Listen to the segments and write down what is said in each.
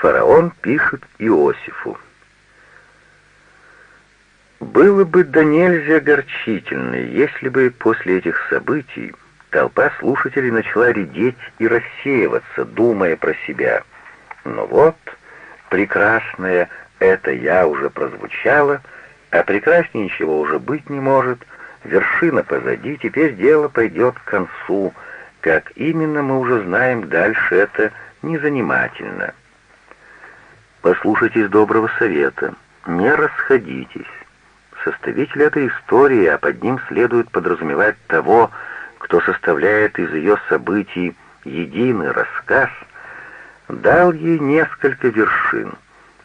Фараон пишет Иосифу. Было бы до нельзя огорчительно, если бы после этих событий толпа слушателей начала редеть и рассеиваться, думая про себя. Но вот, прекрасное «это я» уже прозвучало, а прекраснее ничего уже быть не может, вершина позади, теперь дело пойдет к концу, как именно мы уже знаем, дальше это незанимательно. Послушайтесь доброго совета, не расходитесь. Составитель этой истории, а под ним следует подразумевать того, кто составляет из ее событий единый рассказ, дал ей несколько вершин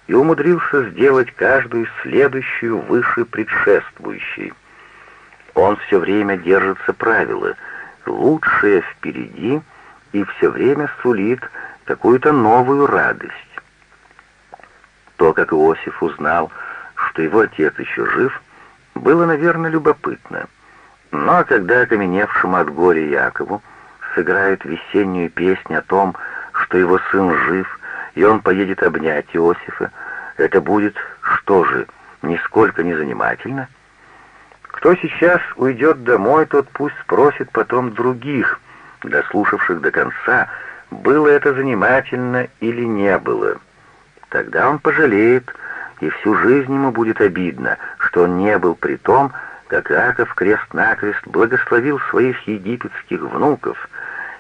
и умудрился сделать каждую следующую выше предшествующей. Он все время держится правила «лучшее впереди» и все время сулит какую-то новую радость. То, как Иосиф узнал, что его отец еще жив, было, наверное, любопытно. Но когда окаменевшему от горя Якову сыграют весеннюю песню о том, что его сын жив, и он поедет обнять Иосифа, это будет, что же, нисколько не занимательно? Кто сейчас уйдет домой, тот пусть спросит потом других, дослушавших до конца, было это занимательно или не было. Тогда он пожалеет, и всю жизнь ему будет обидно, что он не был при том, как Аков крест-накрест благословил своих египетских внуков,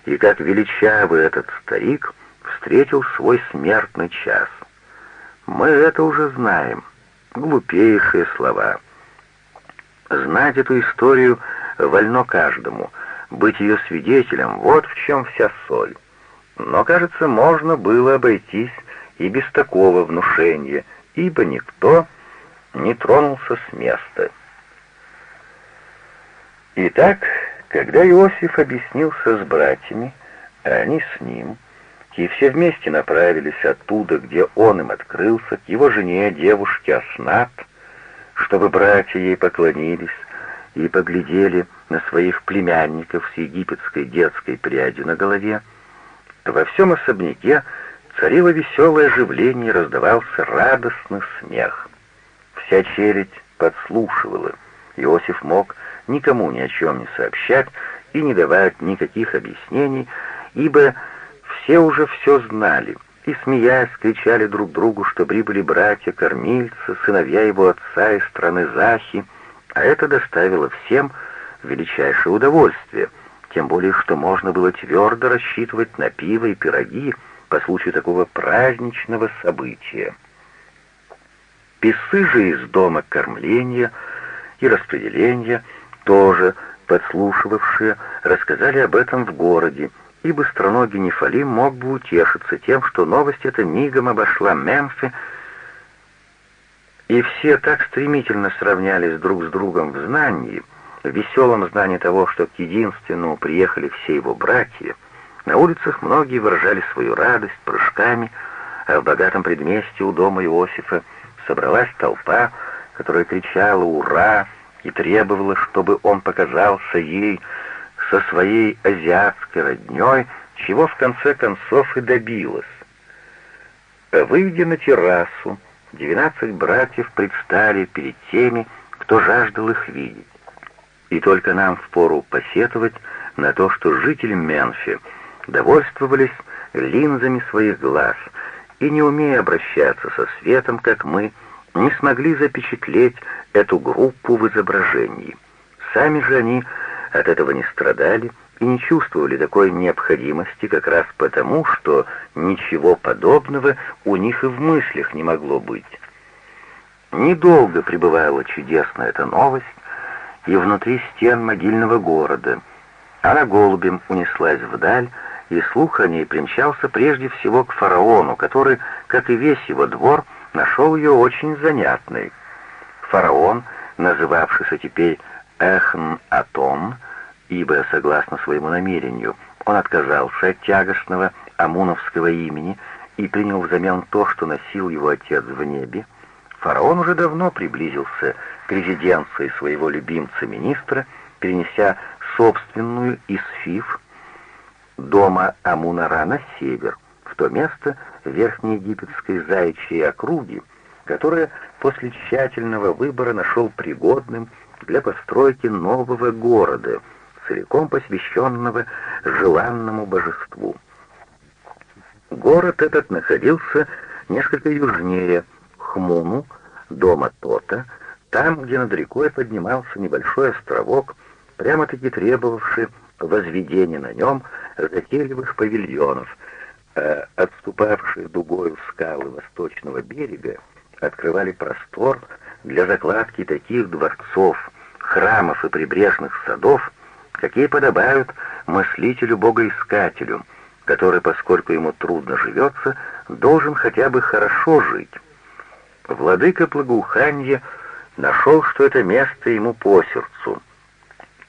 и как величавый этот старик встретил свой смертный час. Мы это уже знаем. Глупейшие слова. Знать эту историю вольно каждому, быть ее свидетелем — вот в чем вся соль. Но, кажется, можно было обойтись и без такого внушения, ибо никто не тронулся с места. Итак, когда Иосиф объяснился с братьями, а они с ним, и все вместе направились оттуда, где он им открылся, к его жене, девушке Аснат, чтобы братья ей поклонились и поглядели на своих племянников с египетской детской прядью на голове, во всем особняке Царило веселое оживление раздавался радостный смех. Вся челядь подслушивала. Иосиф мог никому ни о чем не сообщать и не давать никаких объяснений, ибо все уже все знали, и, смеясь, кричали друг другу, что прибыли братья-кормильцы, сыновья его отца из страны Захи, а это доставило всем величайшее удовольствие, тем более, что можно было твердо рассчитывать на пиво и пироги, по случаю такого праздничного события. Писы же из дома кормления и распределения, тоже подслушивавшие, рассказали об этом в городе, и быстроногий Нефалим мог бы утешиться тем, что новость эта мигом обошла Мемфи, и все так стремительно сравнялись друг с другом в знании, в веселом знании того, что к единственному приехали все его братья, на улицах многие выражали свою радость прыжками, а в богатом предместье у дома Иосифа собралась толпа, которая кричала «Ура!» и требовала, чтобы он показался ей со своей азиатской роднёй, чего в конце концов и добилась. Выйдя на террасу, двенадцать братьев предстали перед теми, кто жаждал их видеть. И только нам впору посетовать на то, что жители Менфи — довольствовались линзами своих глаз и, не умея обращаться со светом, как мы, не смогли запечатлеть эту группу в изображении. Сами же они от этого не страдали и не чувствовали такой необходимости как раз потому, что ничего подобного у них и в мыслях не могло быть. Недолго пребывала чудесная эта новость и внутри стен могильного города. Она голубем унеслась вдаль, и слух о ней примчался прежде всего к фараону, который, как и весь его двор, нашел ее очень занятной. Фараон, называвшийся теперь Эхн-Атон, ибо, согласно своему намерению, он отказался от тягостного амуновского имени и принял взамен то, что носил его отец в небе, фараон уже давно приблизился к резиденции своего любимца-министра, перенеся собственную из Фиф дома Амунара на север, в то место верхнеегипетской заячьей округи, которое после тщательного выбора нашел пригодным для постройки нового города, целиком посвященного желанному божеству. Город этот находился несколько южнее Хмуну, дома Тота, там, где над рекой поднимался небольшой островок, прямо-таки требовавший возведения на нем затейливых павильонов, а отступавшие дугою скалы восточного берега открывали простор для закладки таких дворцов, храмов и прибрежных садов, какие подобают мыслителю-богоискателю, который, поскольку ему трудно живется, должен хотя бы хорошо жить. Владыка благоуханья нашел, что это место ему по сердцу.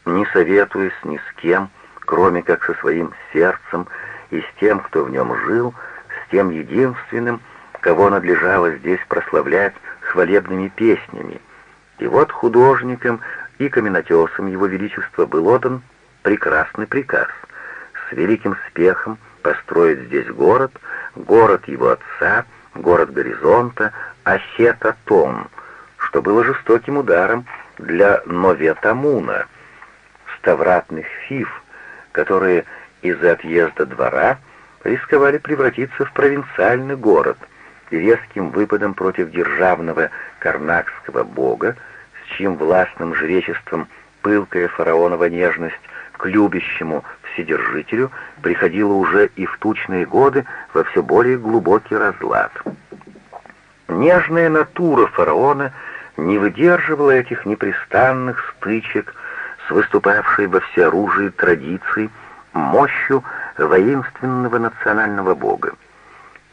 Не советуясь ни с кем, кроме как со своим сердцем и с тем, кто в нем жил, с тем единственным, кого надлежало здесь прославлять хвалебными песнями. И вот художникам и каменотесам Его Величества был отдан прекрасный приказ с великим спехом построить здесь город, город его отца, город горизонта, Ахета-Том, что было жестоким ударом для Новетамуна, ставратных фиф, которые из-за отъезда двора рисковали превратиться в провинциальный город, резким выпадом против державного карнакского бога, с чьим властным жречеством пылкая фараонова нежность к любящему Вседержителю приходила уже и в тучные годы во все более глубокий разлад. Нежная натура фараона не выдерживала этих непрестанных стычек с выступавшей во всеоружии традицией мощью воинственного национального бога.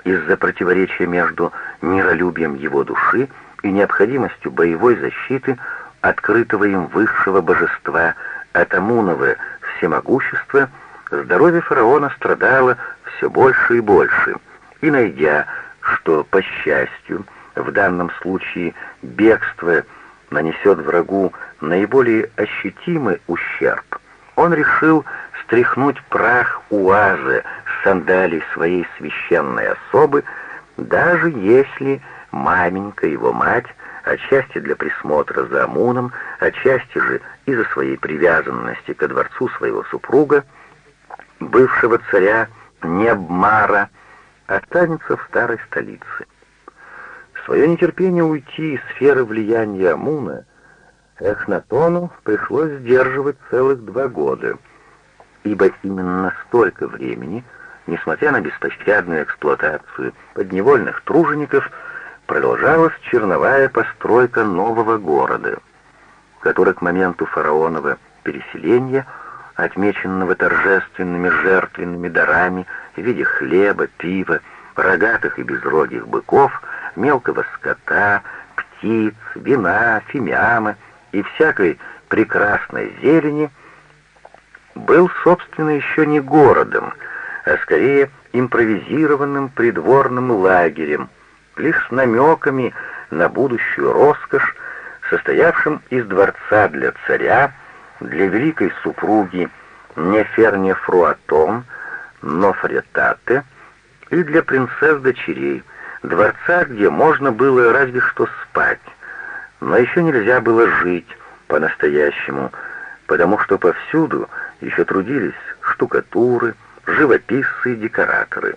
Из-за противоречия между миролюбием его души и необходимостью боевой защиты открытого им высшего божества от Амунова всемогущества, здоровье фараона страдало все больше и больше, и найдя, что, по счастью, в данном случае бегство нанесет врагу наиболее ощутимый ущерб, он решил стряхнуть прах уазы с сандалий своей священной особы, даже если маменька, его мать, отчасти для присмотра за Амуном, отчасти же из-за своей привязанности ко дворцу своего супруга, бывшего царя Небмара, останется в старой столице. Свое нетерпение уйти из сферы влияния Амуна Эхнатону пришлось сдерживать целых два года, ибо именно столько времени, несмотря на беспощадную эксплуатацию подневольных тружеников, продолжалась черновая постройка нового города, который к моменту фараонова переселения, отмеченного торжественными жертвенными дарами в виде хлеба, пива, рогатых и безрогих быков, мелкого скота, птиц, вина, фимиама и всякой прекрасной зелени, был, собственно, еще не городом, а скорее импровизированным придворным лагерем, лишь с намеками на будущую роскошь, состоявшим из дворца для царя, для великой супруги Неферне Фруатон, Нофретате и для принцесс-дочерей, дворца, где можно было разве что спать, но еще нельзя было жить по-настоящему, потому что повсюду еще трудились штукатуры, живописцы и декораторы.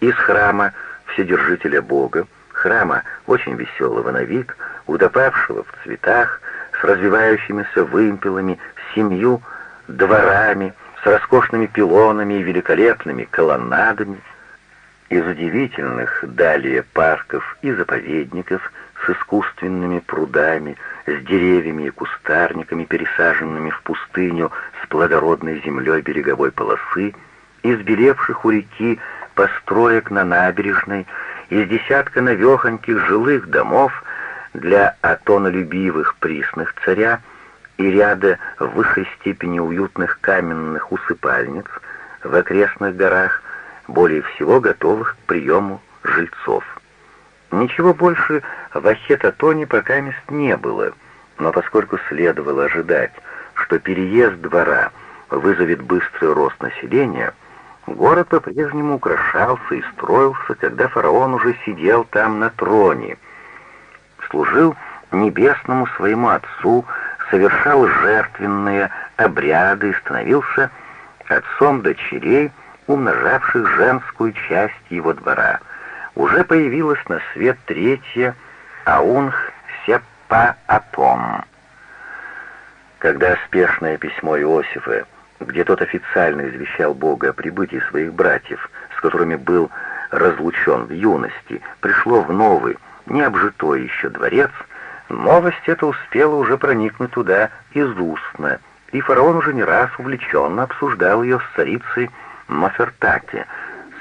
Из храма Вседержителя Бога, храма очень веселого на вид, утопавшего в цветах, с развивающимися вымпелами, семью дворами, с роскошными пилонами и великолепными колоннадами, из удивительных далее парков и заповедников с искусственными прудами, с деревьями и кустарниками, пересаженными в пустыню с плодородной землей береговой полосы, из белевших у реки построек на набережной, из десятка навехоньких жилых домов для атонолюбивых присных царя и ряда в высшей степени уютных каменных усыпальниц в окрестных горах, более всего готовых к приему жильцов. Ничего больше в Ахетатоне пока мест не было, но поскольку следовало ожидать, что переезд двора вызовет быстрый рост населения, Город по-прежнему украшался и строился, когда фараон уже сидел там на троне, служил небесному своему отцу, совершал жертвенные обряды и становился отцом дочерей, умножавших женскую часть его двора. Уже появилась на свет третья Аунх Сеппа-Апом. Когда спешное письмо Иосифа, где тот официально извещал Бога о прибытии своих братьев, с которыми был разлучен в юности, пришло в новый, необжитой еще дворец, новость эта успела уже проникнуть туда из устно, и фараон уже не раз увлеченно обсуждал ее с царицей Мафертати,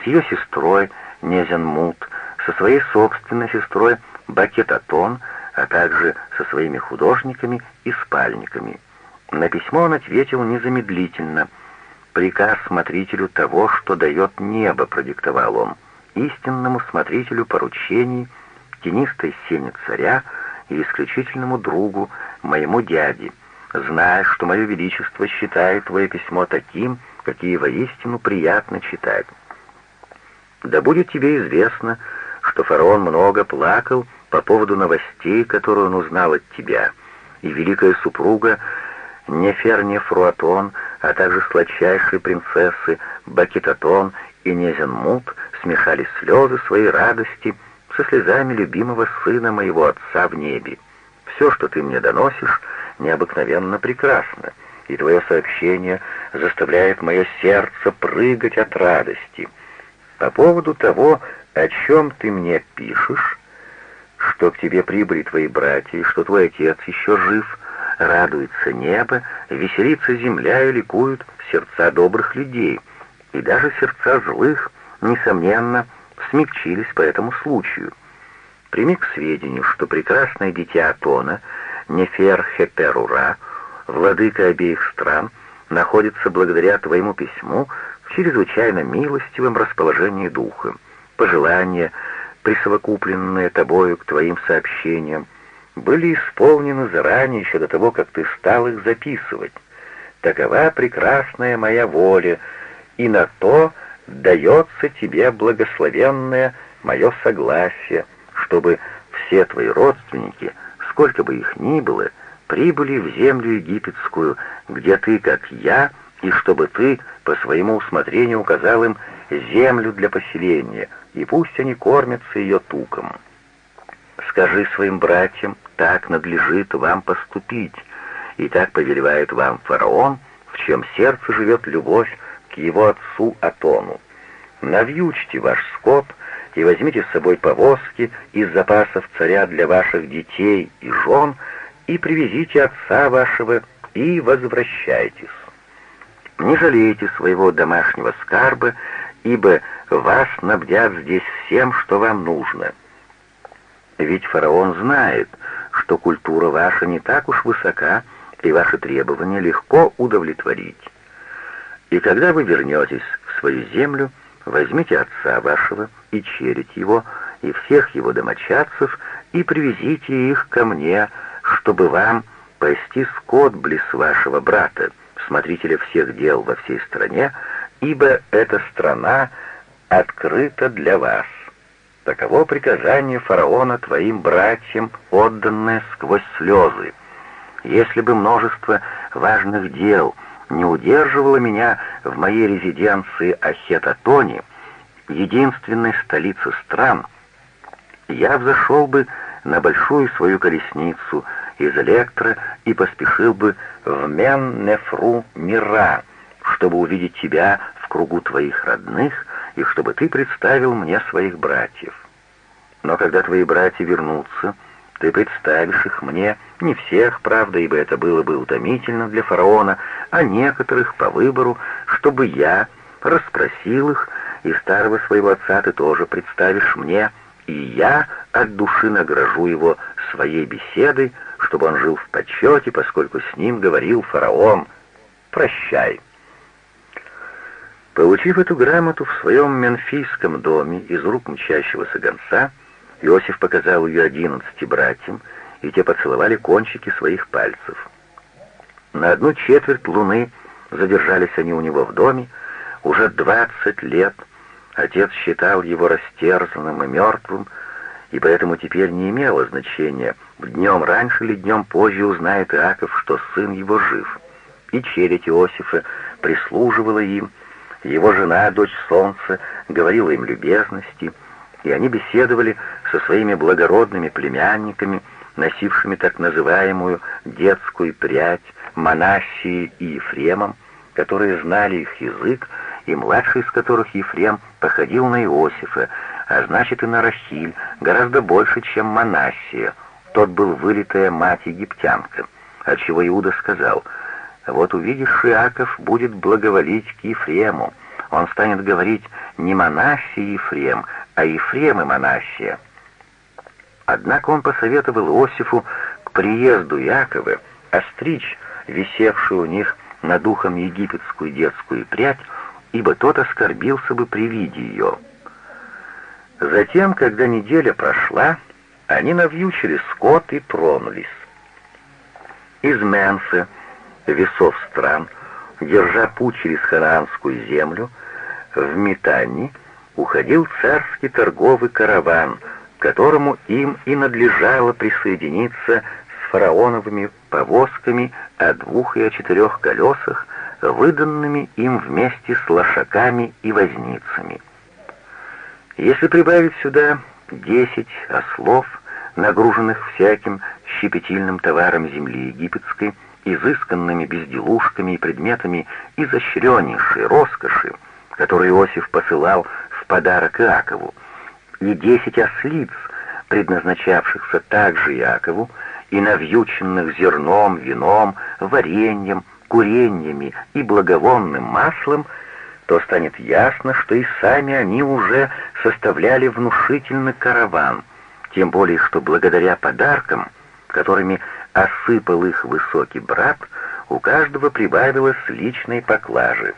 с ее сестрой Незенмут, со своей собственной сестрой Бакетатон, а также со своими художниками и спальниками. На письмо он ответил незамедлительно. Приказ смотрителю того, что дает небо, продиктовал он, истинному смотрителю поручений, тенистой сене царя и исключительному другу, моему дяде, зная, что мое величество считает твое письмо таким, какие воистину приятно читать. Да будет тебе известно, что фараон много плакал по поводу новостей, которые он узнал от тебя, и великая супруга Неферния Фруатон, а также сладчайшие принцессы Бакитатон и Незенмут смешали слезы своей радости со слезами любимого сына моего отца в небе. Все, что ты мне доносишь, необыкновенно прекрасно, и твое сообщение заставляет мое сердце прыгать от радости. По поводу того, о чем ты мне пишешь, что к тебе прибыли твои братья, что твой отец еще жив, радуется небо, веселится земля и ликуют сердца добрых людей, и даже сердца злых, несомненно, смягчились по этому случаю. Прими к сведению, что прекрасное дитя Атона, Нефер Хеперура, владыка обеих стран, находится благодаря твоему письму в чрезвычайно милостивом расположении духа. Пожелания, присовокупленные тобою к твоим сообщениям, были исполнены заранее, еще до того, как ты стал их записывать. Такова прекрасная моя воля, и на то дается тебе благословенное мое согласие, чтобы все твои родственники, сколько бы их ни было, прибыли в землю египетскую, где ты, как я, и чтобы ты по своему усмотрению указал им землю для поселения, и пусть они кормятся ее туком. Скажи своим братьям, так надлежит вам поступить, и так повелевает вам фараон, в чем сердце живет любовь к его отцу Атону. Навьючьте ваш скот и возьмите с собой повозки из запасов царя для ваших детей и жен, и привезите отца вашего, и возвращайтесь. Не жалейте своего домашнего скарба, ибо вас снабдят здесь всем, что вам нужно. Ведь фараон знает, что культура ваша не так уж высока, и ваши требования легко удовлетворить. И когда вы вернетесь в свою землю, возьмите отца вашего и чередь его, и всех его домочадцев, и привезите их ко мне, чтобы вам пасти скот близ вашего брата, смотрителя всех дел во всей стране, ибо эта страна открыта для вас. Таково приказание фараона твоим братьям, отданное сквозь слезы. Если бы множество важных дел не удерживало меня в моей резиденции Ахетатоне, единственной столице стран, я взошел бы на большую свою колесницу из электро и поспешил бы в Мен-Нефру Мира, чтобы увидеть тебя в кругу твоих родных и чтобы ты представил мне своих братьев. Но когда твои братья вернутся, ты представишь их мне, не всех, правда, ибо это было бы утомительно для фараона, а некоторых по выбору, чтобы я расспросил их, и старого своего отца ты тоже представишь мне, и я от души награжу его своей беседой, чтобы он жил в почете, поскольку с ним говорил фараон «Прощай». Получив эту грамоту в своем менфийском доме из рук мчащегося гонца, Иосиф показал ее одиннадцати братьям, и те поцеловали кончики своих пальцев. На одну четверть луны задержались они у него в доме, уже двадцать лет отец считал его растерзанным и мертвым, и поэтому теперь не имело значения, днем раньше или днем позже узнает Иаков, что сын его жив. И челядь Иосифа прислуживала им, его жена, дочь солнца, говорила им любезности, и они беседовали со своими благородными племянниками, носившими так называемую детскую прядь, Манасией и Ефремом, которые знали их язык, и младший из которых Ефрем походил на Иосифа, а значит и на Рахиль, гораздо больше, чем Манассия. Тот был вылитая мать египтянка, отчего Иуда сказал, «Вот увидишь, Иаков будет благоволить к Ефрему. Он станет говорить не Манассия Ефрем, а Ефрем и Манассия». Однако он посоветовал Иосифу к приезду Якова остричь висевшую у них над ухом египетскую детскую прядь, ибо тот оскорбился бы при виде ее. Затем, когда неделя прошла, они навьючили скот и тронулись. Из Менфы, весов стран, держа путь через ханаанскую землю, в Метанни уходил царский торговый караван, которому им и надлежало присоединиться с фараоновыми повозками о двух и о четырех колесах, выданными им вместе с лошаками и возницами. Если прибавить сюда десять ослов, нагруженных всяким щепетильным товаром земли египетской, изысканными безделушками и предметами изощреннейшей роскоши, которые Иосиф посылал в подарок Иакову, и десять ослиц, предназначавшихся также Иакову, и навьюченных зерном, вином, вареньем, куреньями и благовонным маслом, то станет ясно, что и сами они уже составляли внушительный караван, тем более что благодаря подаркам, которыми осыпал их высокий брат, у каждого прибавилось личной поклажи.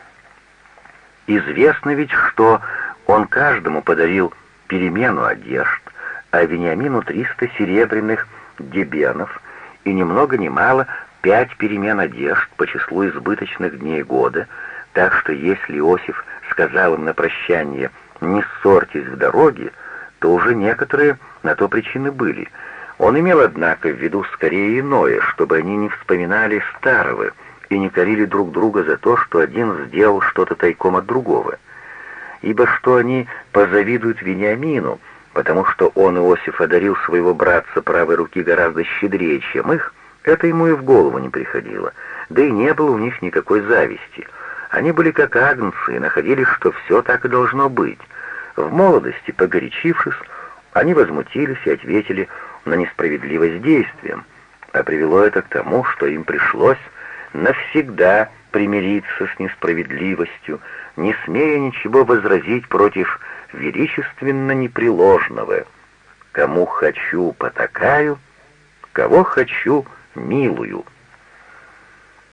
Известно ведь, что он каждому подарил перемену одежд, а Вениамину триста серебряных дебенов и ни много ни мало пять перемен одежд по числу избыточных дней года, так что если Иосиф сказал им на прощание «не ссорьтесь в дороге», то уже некоторые на то причины были. Он имел, однако, в виду скорее иное, чтобы они не вспоминали старого и не корили друг друга за то, что один сделал что-то тайком от другого. Ибо что они позавидуют Вениамину, потому что он, Иосиф, одарил своего братца правой руки гораздо щедрее, чем их, это ему и в голову не приходило, да и не было у них никакой зависти. Они были как агнцы и находили, что все так и должно быть. В молодости, погорячившись, они возмутились и ответили на несправедливость действиям, а привело это к тому, что им пришлось навсегда примириться с несправедливостью, не смея ничего возразить против величественно непреложного. Кому хочу, потакаю, кого хочу, милую —